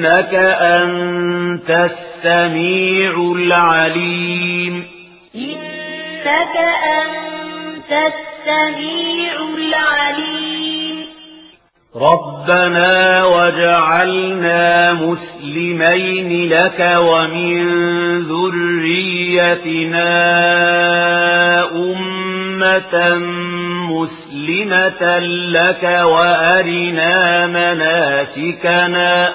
إنك أنت السميع العليم. إنك أنت السميع العليم. ربنا وجعلنا مسلمين لك ومن ذريتنا أمة مسلمة لك وأرنا مناسكنا.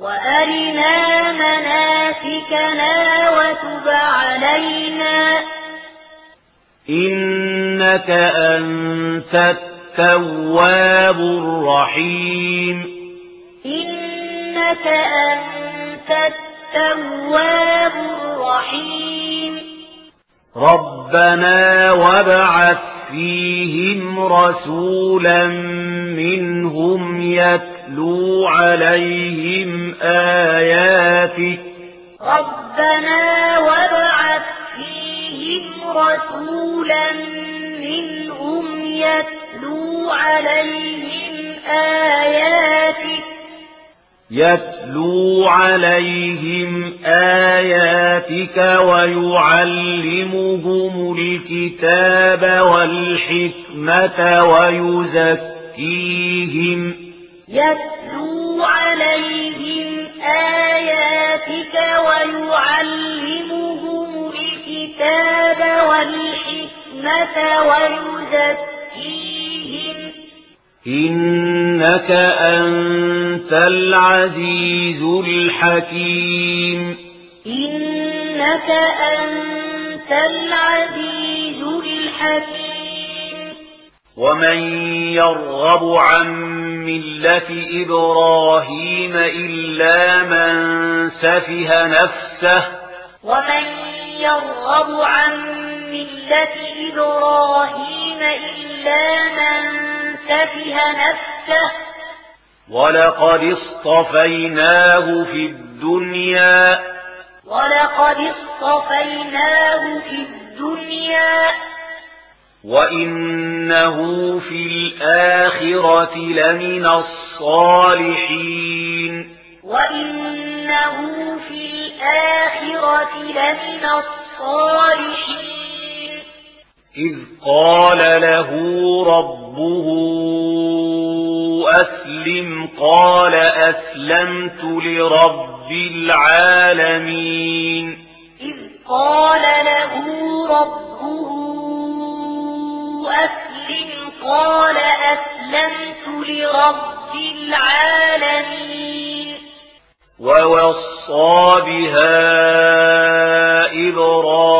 وأرنا مناسكنا وتب علينا إنك أنت التواب الرحيم إنك أنت التواب الرحيم ربنا وابعث فيهم رسولا منهم يتلو عليهم آياتك ربنا وابعث فيهم رسولا منهم يتلو عليهم آياتك يتلو عليهم آياتك ويعلمهم الكتاب والحكمة ويزكيهم. يتلو إنك أنت العزيز الحكيم إنك أنت العزيز الحكيم ومن يرغب عن ملة إبراهيم إلا من سفه نفسه ومن يرغب عن ملة إبراهيم إلا من سفه نفسه. ولقد اصطفيناه في الدنيا. ولقد اصطفيناه في الدنيا. وَإِنَّهُ فِي الْآخِرَةِ لَمِنَ الصَّالِحِينَ. وَإِنَّهُ فِي الْآخِرَةِ لَمِنَ الصَّالِحِينَ. إذ قال له ربه أسلم قال أسلمت لرب العالمين. إذ قال له ربه أسلم قال أسلمت لرب العالمين. ووصى بها إبراهيم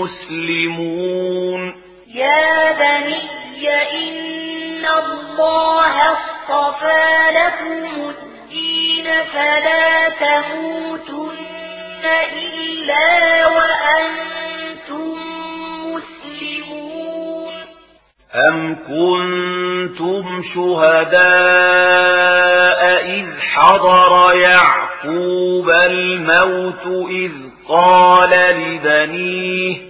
مسلمون يا بني إن الله اصطفى لكم الدين فلا تموتن إلا وأنتم مسلمون. أم كنتم شهداء إذ حضر يعقوب الموت إذ قال لبنيه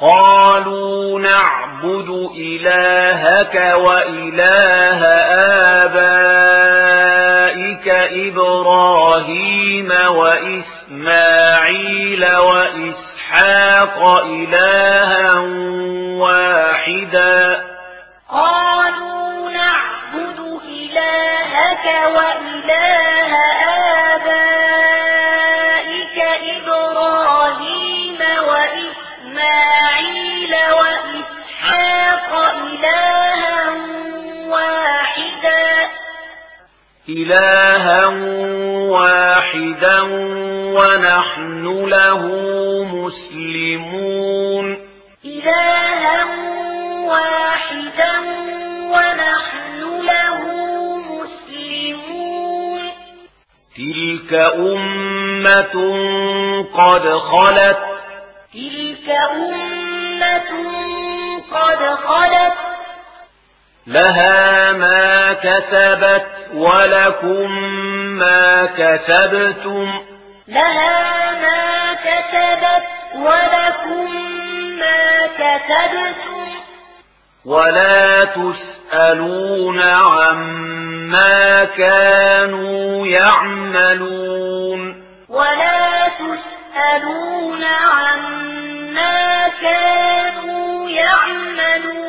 قالوا نعبد إلهك وإله آبائك إبراهيم وإسماعيل وإسحاق إلها إلها واحدا ونحن له مسلمون إلها واحدا ونحن له مسلمون تلك أمة قد خلت تلك أمة قد خلت لها ما كسبت وَلَكُمْ مَا كَسَبْتُمْ لَهَا مَا كَسَبَتْ وَلَكُمْ مَا كَسَبْتُمْ وَلَا تُسْأَلُونَ عَمَّا كَانُوا يَعْمَلُونَ وَلَا تُسْأَلُونَ عَمَّا كَانُوا يَعْمَلُونَ